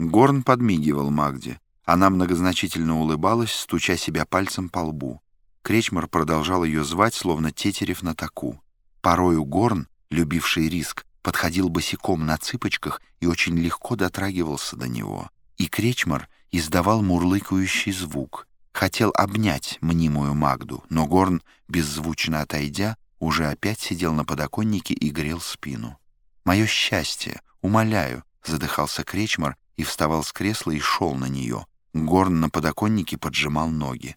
Горн подмигивал Магде. Она многозначительно улыбалась, стуча себя пальцем по лбу. Кречмар продолжал ее звать, словно тетерев на таку. Порою Горн, любивший риск, подходил босиком на цыпочках и очень легко дотрагивался до него. И Кречмар издавал мурлыкающий звук. Хотел обнять мнимую Магду, но Горн, беззвучно отойдя, уже опять сидел на подоконнике и грел спину. «Мое счастье! Умоляю!» — задыхался Кречмар и вставал с кресла и шел на нее. Горн на подоконнике поджимал ноги.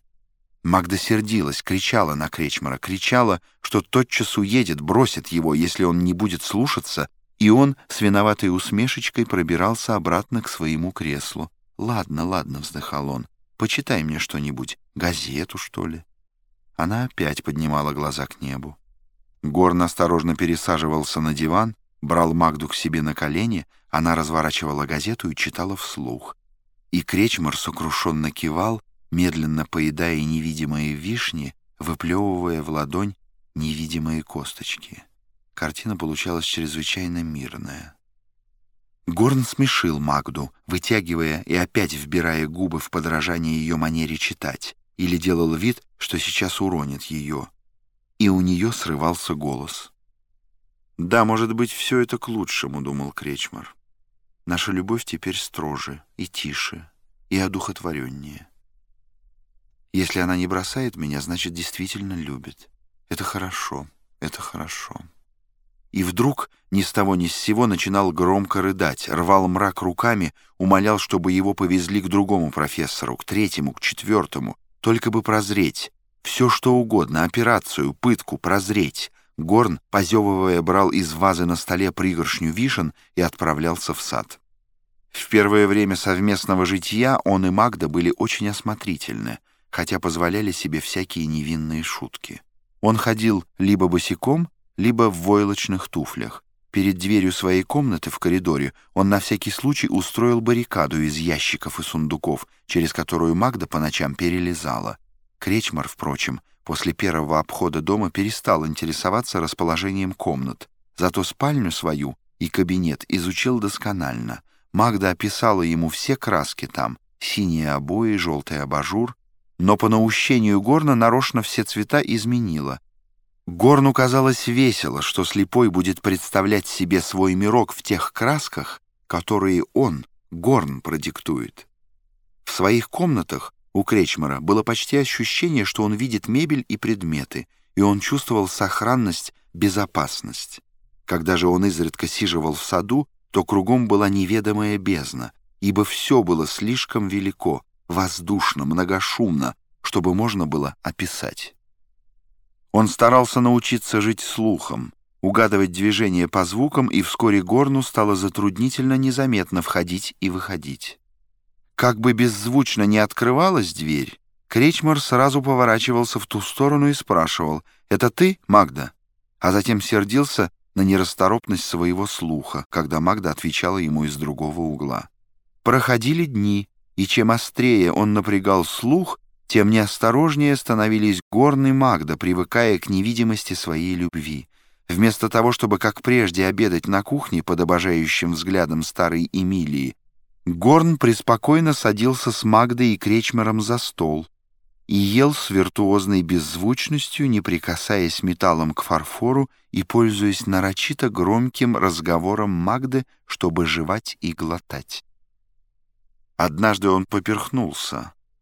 Магда сердилась, кричала на Кречмара, кричала, что тотчас уедет, бросит его, если он не будет слушаться, и он с виноватой усмешечкой пробирался обратно к своему креслу. «Ладно, ладно», — вздыхал он, — «почитай мне что-нибудь, газету, что ли». Она опять поднимала глаза к небу. Горн осторожно пересаживался на диван, брал Магду к себе на колени, она разворачивала газету и читала вслух. И Кречмар сокрушенно кивал, медленно поедая невидимые вишни, выплевывая в ладонь невидимые косточки. Картина получалась чрезвычайно мирная. Горн смешил Магду, вытягивая и опять вбирая губы в подражание ее манере читать, или делал вид, что сейчас уронит ее. И у нее срывался голос. «Да, может быть, все это к лучшему», — думал Кречмар. «Наша любовь теперь строже и тише, и одухотвореннее. Если она не бросает меня, значит, действительно любит. Это хорошо, это хорошо». И вдруг ни с того ни с сего начинал громко рыдать, рвал мрак руками, умолял, чтобы его повезли к другому профессору, к третьему, к четвертому, только бы прозреть. Все что угодно, операцию, пытку, прозреть. Горн, позевывая, брал из вазы на столе пригоршню вишен и отправлялся в сад. В первое время совместного житья он и Магда были очень осмотрительны, хотя позволяли себе всякие невинные шутки. Он ходил либо босиком, либо в войлочных туфлях. Перед дверью своей комнаты в коридоре он на всякий случай устроил баррикаду из ящиков и сундуков, через которую Магда по ночам перелезала. Кречмар, впрочем, после первого обхода дома перестал интересоваться расположением комнат, зато спальню свою и кабинет изучил досконально. Магда описала ему все краски там, синие обои, желтый абажур, но по наущению Горна нарочно все цвета изменила. Горну казалось весело, что слепой будет представлять себе свой мирок в тех красках, которые он, Горн, продиктует. В своих комнатах у Кречмара было почти ощущение, что он видит мебель и предметы, и он чувствовал сохранность, безопасность. Когда же он изредка сиживал в саду, то кругом была неведомая бездна, ибо все было слишком велико, воздушно, многошумно, чтобы можно было описать. Он старался научиться жить слухом, угадывать движения по звукам, и вскоре Горну стало затруднительно незаметно входить и выходить. Как бы беззвучно не открывалась дверь, Кречмар сразу поворачивался в ту сторону и спрашивал «Это ты, Магда?» А затем сердился на нерасторопность своего слуха, когда Магда отвечала ему из другого угла. Проходили дни, и чем острее он напрягал слух, тем неосторожнее становились горный Магда, привыкая к невидимости своей любви. Вместо того, чтобы, как прежде, обедать на кухне под обожающим взглядом старой Эмилии, Горн преспокойно садился с Магдой и Кречмером за стол и ел с виртуозной беззвучностью, не прикасаясь металлом к фарфору и пользуясь нарочито громким разговором Магды, чтобы жевать и глотать. Однажды он поперхнулся,